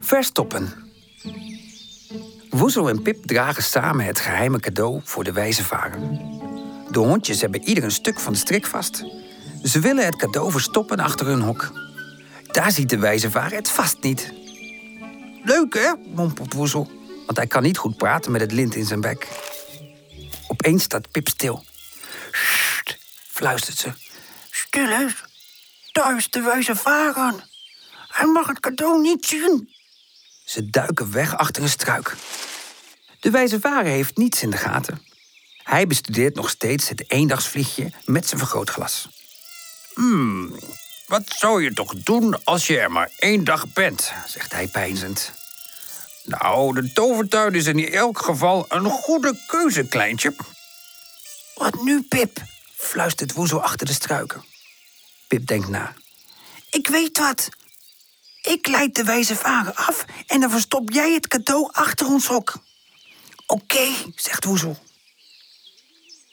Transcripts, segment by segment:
Verstoppen. Woezel en Pip dragen samen het geheime cadeau voor de wijze vader. De hondjes hebben ieder een stuk van de strik vast. Ze willen het cadeau verstoppen achter hun hok. Daar ziet de wijze vader het vast niet. Leuk, hè? mompelt Woezel, want hij kan niet goed praten met het lint in zijn bek. Opeens staat Pip stil. Sst, fluistert ze. Stil eens. Daar is de wijze vader. Hij mag het cadeau niet zien. Ze duiken weg achter een struik. De wijze vader heeft niets in de gaten. Hij bestudeert nog steeds het eendagsvliegje met zijn vergrootglas. Hmm, wat zou je toch doen als je er maar één dag bent, zegt hij peinzend. Nou, de tovertuin is in elk geval een goede keuze, kleintje. Wat nu, Pip? fluistert Woezel achter de struiken. Pip denkt na. Ik weet wat. Ik leid de wijze vader af en dan verstop jij het cadeau achter ons hok. Oké, zegt Woezel.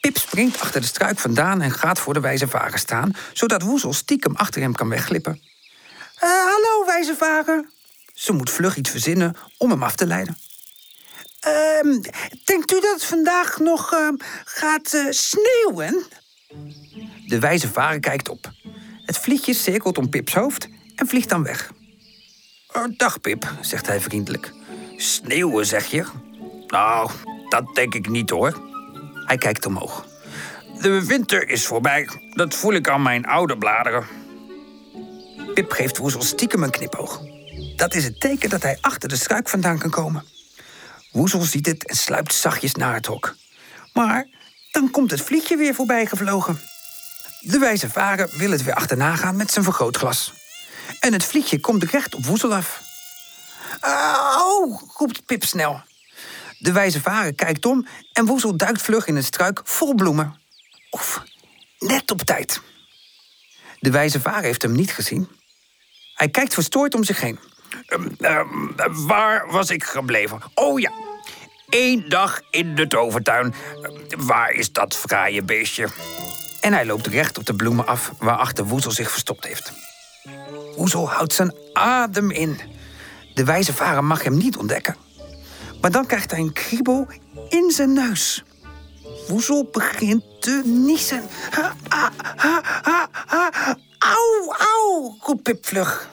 Pip springt achter de struik vandaan en gaat voor de wijze vader staan, zodat Woezel stiekem achter hem kan wegglippen. Eh, hallo, wijze vader. Ze moet vlug iets verzinnen om hem af te leiden. Ehm, denkt u dat het vandaag nog ehm, gaat eh, sneeuwen? De wijze vader kijkt op. Het vliegje cirkelt om Pips hoofd en vliegt dan weg. "Eh, dag, Pip, zegt hij vriendelijk. Sneeuwen, zeg je? Nou, dat denk ik niet hoor. Hij kijkt omhoog. De winter is voorbij. Dat voel ik aan mijn oude bladeren. Pip geeft Woezel stiekem een knipoog. Dat is het teken dat hij achter de struik vandaan kan komen. Woezel ziet het en sluipt zachtjes naar het hok. Maar dan komt het vliegje weer voorbij gevlogen. De wijze vader wil het weer achterna gaan met zijn vergrootglas. En het vliegje komt recht op Woezel af. Oh, roept Pip snel. De wijze vader kijkt om en Woezel duikt vlug in een struik vol bloemen. Of, net op tijd. De wijze vader heeft hem niet gezien. Hij kijkt verstoord om zich heen. Ehm, waar was ik gebleven? Oh ja, Eén dag in de tovertuin. Ehm, waar is dat fraaie beestje? En hij loopt recht op de bloemen af waarachter Woezel zich verstopt heeft. Woezel houdt zijn adem in. De wijze vader mag hem niet ontdekken. Maar dan krijgt hij een kriebel in zijn neus. Woezel begint te niezen. Ha, ha, roept Pip vlug.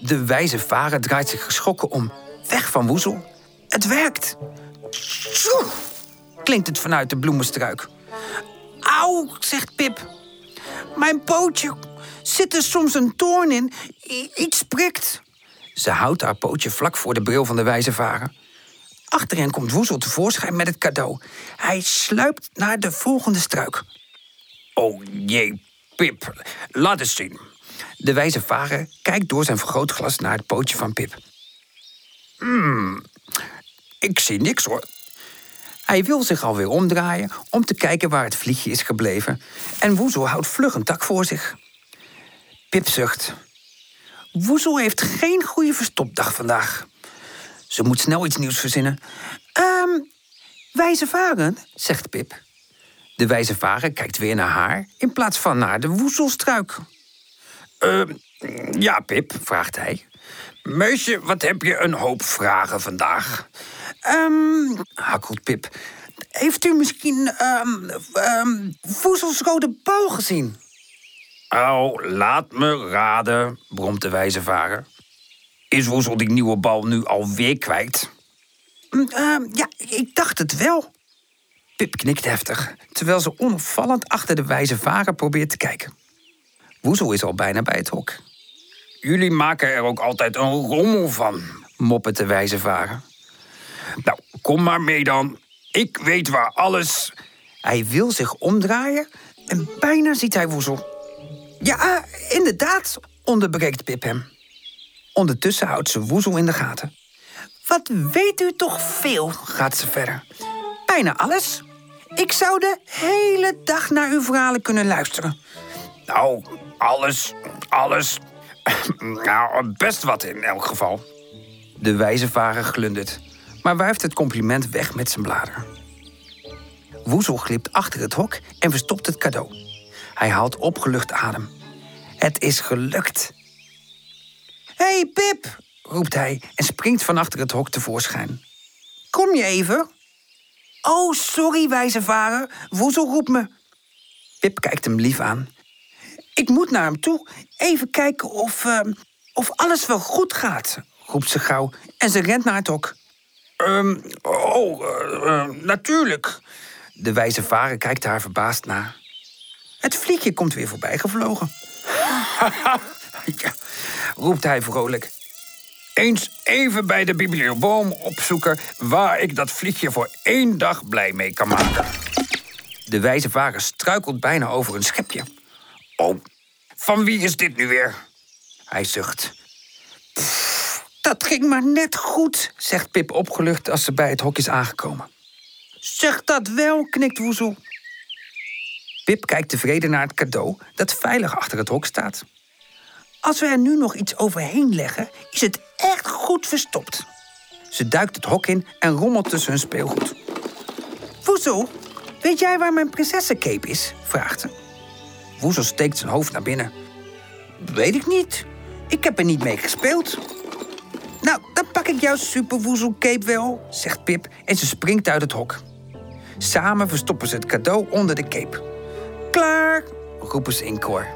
De wijze vader draait zich geschrokken om. Weg van Woezel. Het werkt. Tjoe, klinkt het vanuit de bloemenstruik. Auw, zegt Pip. Mijn pootje zit er soms een toorn in. Iets prikt. Ze houdt haar pootje vlak voor de bril van de wijze vader. Achter hen komt Woezel tevoorschijn met het cadeau. Hij sluipt naar de volgende struik. Oh jee, Pip, laat eens zien. De wijze vader kijkt door zijn vergrootglas naar het pootje van Pip. Hmm, ik zie niks hoor. Hij wil zich alweer omdraaien om te kijken waar het vliegje is gebleven. En Woezel houdt vlug een tak voor zich. Pip zucht. Woezel heeft geen goede verstopdag vandaag. Ze moet snel iets nieuws verzinnen. Ehm, wijze varen, zegt Pip. De wijze varen kijkt weer naar haar in plaats van naar de woezelstruik. Ehm, ja, Pip, vraagt hij. Meisje, wat heb je een hoop vragen vandaag? Ehm, hakkelt Pip. Heeft u misschien ehm ehm, Woezels rode bal gezien? Oh, laat me raden, bromt de wijze vader. Is Woezel die nieuwe bal nu alweer kwijt? Ehm, ja, ik dacht het wel. Pip knikt heftig, terwijl ze onopvallend achter de wijze vader probeert te kijken. Woezel is al bijna bij het hok. Jullie maken er ook altijd een rommel van, moppert de wijze vader. Nou, kom maar mee dan. Ik weet waar alles... Hij wil zich omdraaien en bijna ziet hij Woezel. Ja, eh, inderdaad, onderbreekt Pip hem. Ondertussen houdt ze Woezel in de gaten. Wat weet u toch veel, gaat ze verder. Bijna alles. Ik zou de hele dag naar uw verhalen kunnen luisteren. Nou, alles, alles. Nou, best wat in elk geval. De wijze vader glundert, maar wuift het compliment weg met zijn bladeren. Woezel glipt achter het hok en verstopt het cadeau. Hij haalt opgelucht adem. Het is gelukt. Hé, hey Pip, roept hij en springt van achter het hok tevoorschijn. Kom je even? Oh, sorry, wijze vader. Woezel roept me. Pip kijkt hem lief aan. Ik moet naar hem toe. Even kijken of, uh, of alles wel goed gaat, roept ze gauw. En ze rent naar het hok. Um, oh, uh, natuurlijk. De wijze vader kijkt haar verbaasd na. Het vliegje komt weer voorbij gevlogen. ja, roept hij vrolijk. Eens even bij de biblioboom opzoeken waar ik dat vliegje voor één dag blij mee kan maken. De wijze vader struikelt bijna over een schepje. Oh, van wie is dit nu weer? Hij zucht. dat ging maar net goed, zegt Pip opgelucht als ze bij het hok is aangekomen. Zeg dat wel, knikt Woezel. Pip kijkt tevreden naar het cadeau dat veilig achter het hok staat. Als we er nu nog iets overheen leggen, is het echt goed verstopt. Ze duikt het hok in en rommelt tussen hun speelgoed. Woezel, weet jij waar mijn prinsessencape is? vraagt ze. Woezel steekt zijn hoofd naar binnen. Weet ik niet. Ik heb er niet mee gespeeld. Nou, dan pak ik jouw superwoezelcape wel, zegt Pip en ze springt uit het hok. Samen verstoppen ze het cadeau onder de cape. Klaar, roepen ze in koor.